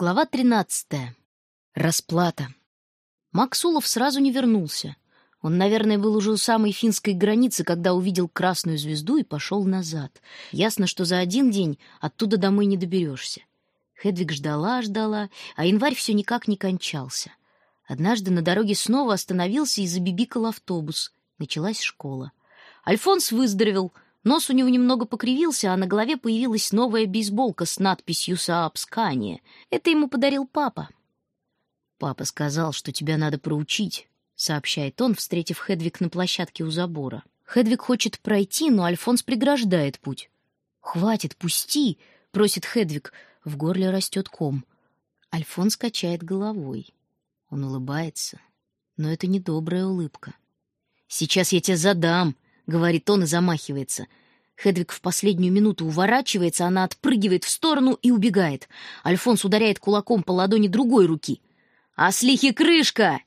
Глава 13. Расплата. Максулов сразу не вернулся. Он, наверное, был уже у самой финской границы, когда увидел красную звезду и пошел назад. Ясно, что за один день оттуда домой не доберешься. Хедвиг ждала, ждала, а январь все никак не кончался. Однажды на дороге снова остановился и забибикал автобус. Началась школа. Альфонс выздоровел — Нос у него немного покривился, а на голове появилась новая бейсболка с надписью «Саап Скания». Это ему подарил папа. «Папа сказал, что тебя надо проучить», — сообщает он, встретив Хедвиг на площадке у забора. Хедвиг хочет пройти, но Альфонс преграждает путь. «Хватит, пусти!» — просит Хедвиг. В горле растет ком. Альфонс качает головой. Он улыбается, но это не добрая улыбка. «Сейчас я тебя задам!» Говорит он и замахивается. Хедвиг в последнюю минуту уворачивается, она отпрыгивает в сторону и убегает. Альфонс ударяет кулаком по ладони другой руки. «Ослихи крышка!»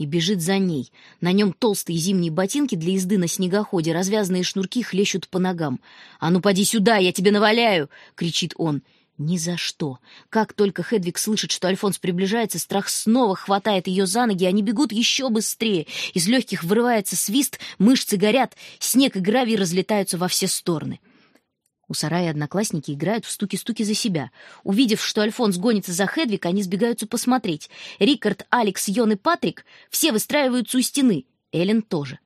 и бежит за ней. На нем толстые зимние ботинки для езды на снегоходе, развязанные шнурки хлещут по ногам. «А ну, поди сюда, я тебе наваляю!» — кричит он. Ни за что. Как только Хедвиг слышит, что Альфонс приближается, страх снова хватает ее за ноги, они бегут еще быстрее. Из легких вырывается свист, мышцы горят, снег и гравий разлетаются во все стороны. У сарая одноклассники играют в стуки-стуки за себя. Увидев, что Альфонс гонится за Хедвиг, они сбегаются посмотреть. Рикард, Алекс, Йон и Патрик все выстраиваются у стены. Эллен тоже.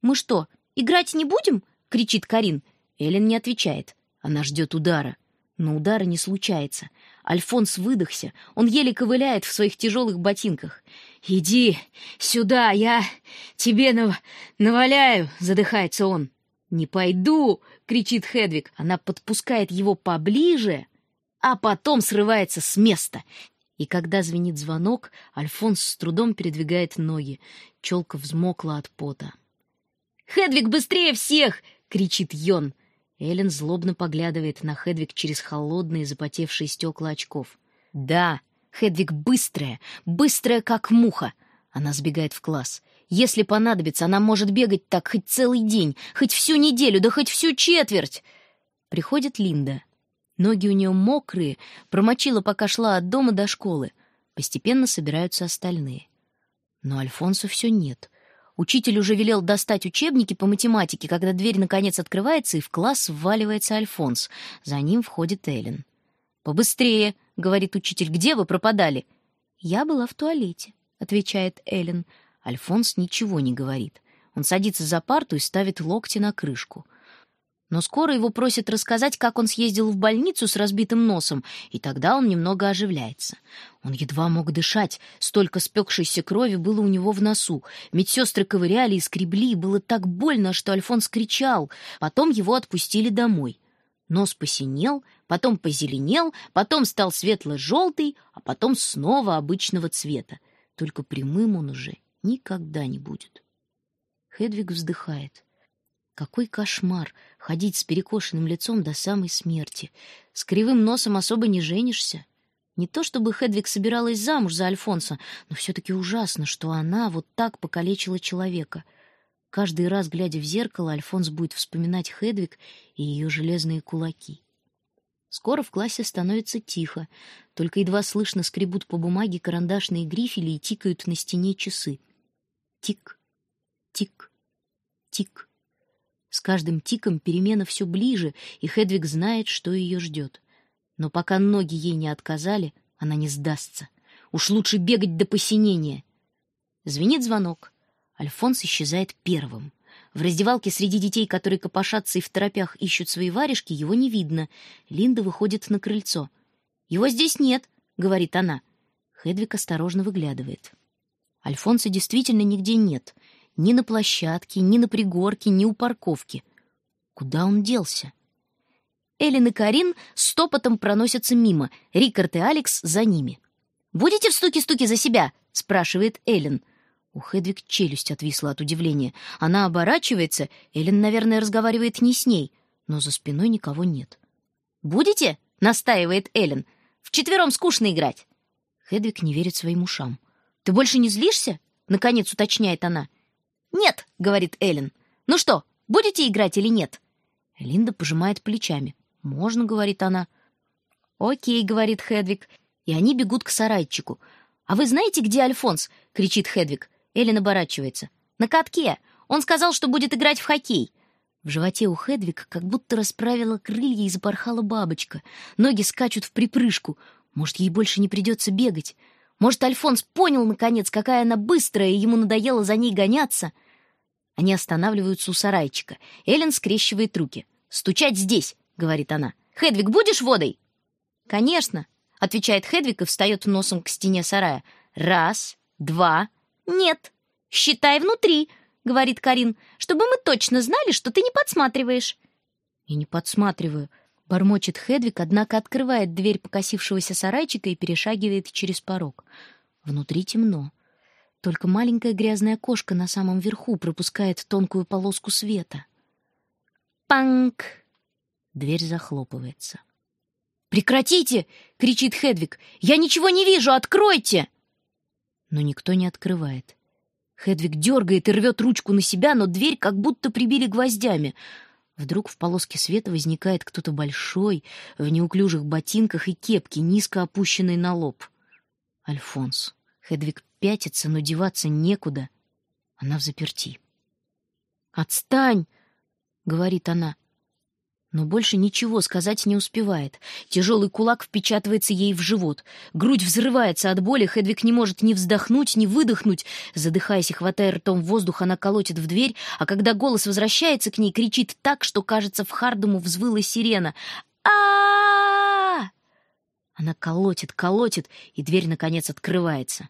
«Мы что, играть не будем?» — кричит Карин. Эллен не отвечает. Она ждет удара. Но удара не случается. Альфонс выдохся. Он еле ковыляет в своих тяжелых ботинках. «Иди сюда, я тебе нав... наваляю!» — задыхается он. «Не пойду!» — кричит Хедвиг. Она подпускает его поближе, а потом срывается с места. И когда звенит звонок, Альфонс с трудом передвигает ноги. Челка взмокла от пота. «Хедвиг быстрее всех!» — кричит Йон. Эллен злобно поглядывает на Хедвиг через холодные запотевшие стекла очков. «Да, Хедвиг быстрая, быстрая, как муха!» Она сбегает в класс. «Если понадобится, она может бегать так хоть целый день, хоть всю неделю, да хоть всю четверть!» Приходит Линда. Ноги у нее мокрые, промочила, пока шла от дома до школы. Постепенно собираются остальные. Но Альфонса все нет. Учитель уже велел достать учебники по математике, когда дверь наконец открывается, и в класс вваливается Альфонс. За ним входит Эллен. «Побыстрее!» — говорит учитель. «Где вы пропадали?» «Я была в туалете», — отвечает Эллен. Альфонс ничего не говорит. Он садится за парту и ставит локти на крышку. Но скоро его просят рассказать, как он съездил в больницу с разбитым носом, и тогда он немного оживляется. Он едва мог дышать, столько спекшейся крови было у него в носу. Медсестры ковыряли и скребли, и было так больно, что Альфонс кричал. Потом его отпустили домой. Нос посинел, потом позеленел, потом стал светло-желтый, а потом снова обычного цвета. Только прямым он уже никогда не будет. Хедвиг вздыхает. Какой кошмар ходить с перекошенным лицом до самой смерти. С кривым носом особо не женишься. Не то чтобы Хедвиг собиралась замуж за Альфонса, но все-таки ужасно, что она вот так покалечила человека. Каждый раз, глядя в зеркало, Альфонс будет вспоминать Хедвиг и ее железные кулаки. Скоро в классе становится тихо, только едва слышно скребут по бумаге карандашные грифели и тикают на стене часы. Тик, тик, тик. С каждым тиком перемена все ближе, и Хедвиг знает, что ее ждет. Но пока ноги ей не отказали, она не сдастся. Уж лучше бегать до посинения. Звенит звонок. Альфонс исчезает первым. В раздевалке среди детей, которые копошатся и в торопях ищут свои варежки, его не видно. Линда выходит на крыльцо. «Его здесь нет», — говорит она. Хедвиг осторожно выглядывает. Альфонса действительно нигде нет. Ни на площадке, ни на пригорке, ни у парковки. Куда он делся? Эллен и Карин стопотом проносятся мимо, Рикард и Алекс за ними. «Будете в стуки-стуки за себя?» — спрашивает Эллен. У Хедвиг челюсть отвисла от удивления. Она оборачивается, Эллен, наверное, разговаривает не с ней, но за спиной никого нет. «Будете?» — настаивает Эллен. «Вчетвером скучно играть». Хедвиг не верит своим ушам. «Ты больше не злишься?» — наконец уточняет она. «Нет», — говорит Эллен. «Ну что, будете играть или нет?» Линда пожимает плечами. «Можно», — говорит она. «Окей», — говорит Хедвиг. и они бегут к сарайчику. «А вы знаете, где Альфонс?» — кричит Хедвиг. Эллен оборачивается. «На катке! Он сказал, что будет играть в хоккей!» В животе у Хедвиг как будто расправила крылья и запорхала бабочка. Ноги скачут в припрыжку. Может, ей больше не придется бегать. Может, Альфонс понял, наконец, какая она быстрая, и ему надоело за ней гоняться. Они останавливаются у сарайчика. Эллен скрещивает руки. «Стучать здесь!» — говорит она. «Хедвиг, будешь водой?» «Конечно!» — отвечает Хедвиг и встает носом к стене сарая. «Раз, два...» «Нет, считай внутри!» — говорит Карин, «чтобы мы точно знали, что ты не подсматриваешь». «Я не подсматриваю», — бормочет Хедвиг, однако открывает дверь покосившегося сарайчика и перешагивает через порог. Внутри темно. Только маленькая грязная кошка на самом верху пропускает тонкую полоску света. «Панк!» Дверь захлопывается. «Прекратите!» — кричит Хедвиг. «Я ничего не вижу! Откройте!» Но никто не открывает. Хедвиг дергает и рвет ручку на себя, но дверь как будто прибили гвоздями. Вдруг в полоске света возникает кто-то большой, в неуклюжих ботинках и кепке, низко опущенной на лоб. Альфонс. Хедвиг пятится, но деваться некуда. Она в заперти. «Отстань!» — говорит она но больше ничего сказать не успевает. Тяжелый кулак впечатывается ей в живот. Грудь взрывается от боли, Хедвиг не может ни вздохнуть, ни выдохнуть. Задыхаясь и хватая ртом воздух, она колотит в дверь, а когда голос возвращается к ней, кричит так, что, кажется, в Хардому взвыла сирена. а Она колотит, колотит, и дверь, наконец, открывается.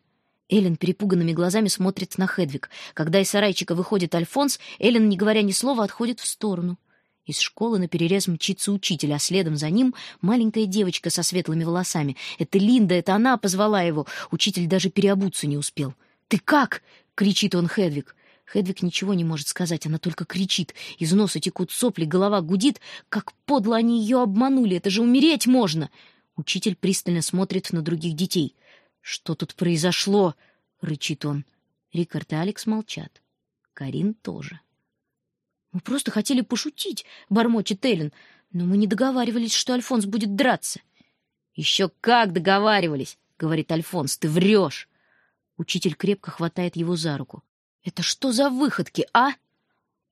Эллен перепуганными глазами смотрит на Хедвиг. Когда из сарайчика выходит Альфонс, Эллен, не говоря ни слова, отходит в сторону. Из школы на перерез мчится учитель, а следом за ним маленькая девочка со светлыми волосами. Это Линда, это она позвала его. Учитель даже переобуться не успел. «Ты как?» — кричит он Хедвиг. Хедвиг ничего не может сказать, она только кричит. Из носа текут сопли, голова гудит. Как подло они ее обманули, это же умереть можно! Учитель пристально смотрит на других детей. «Что тут произошло?» — рычит он. Рикард и Алекс молчат. Карин тоже. «Мы просто хотели пошутить», — бормочет Эллен. «Но мы не договаривались, что Альфонс будет драться». «Еще как договаривались», — говорит Альфонс. «Ты врешь». Учитель крепко хватает его за руку. «Это что за выходки, а?»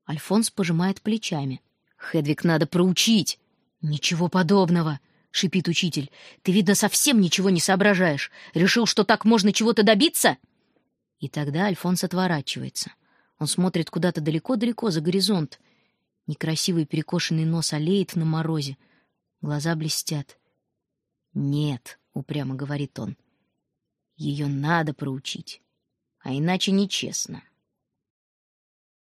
Альфонс пожимает плечами. «Хедвиг надо проучить». «Ничего подобного», — шипит учитель. «Ты, видно, совсем ничего не соображаешь. Решил, что так можно чего-то добиться?» И тогда Альфонс отворачивается. Он смотрит куда-то далеко-далеко за горизонт. Некрасивый перекошенный нос олеет на морозе. Глаза блестят. «Нет», — упрямо говорит он, — «ее надо проучить, а иначе нечестно».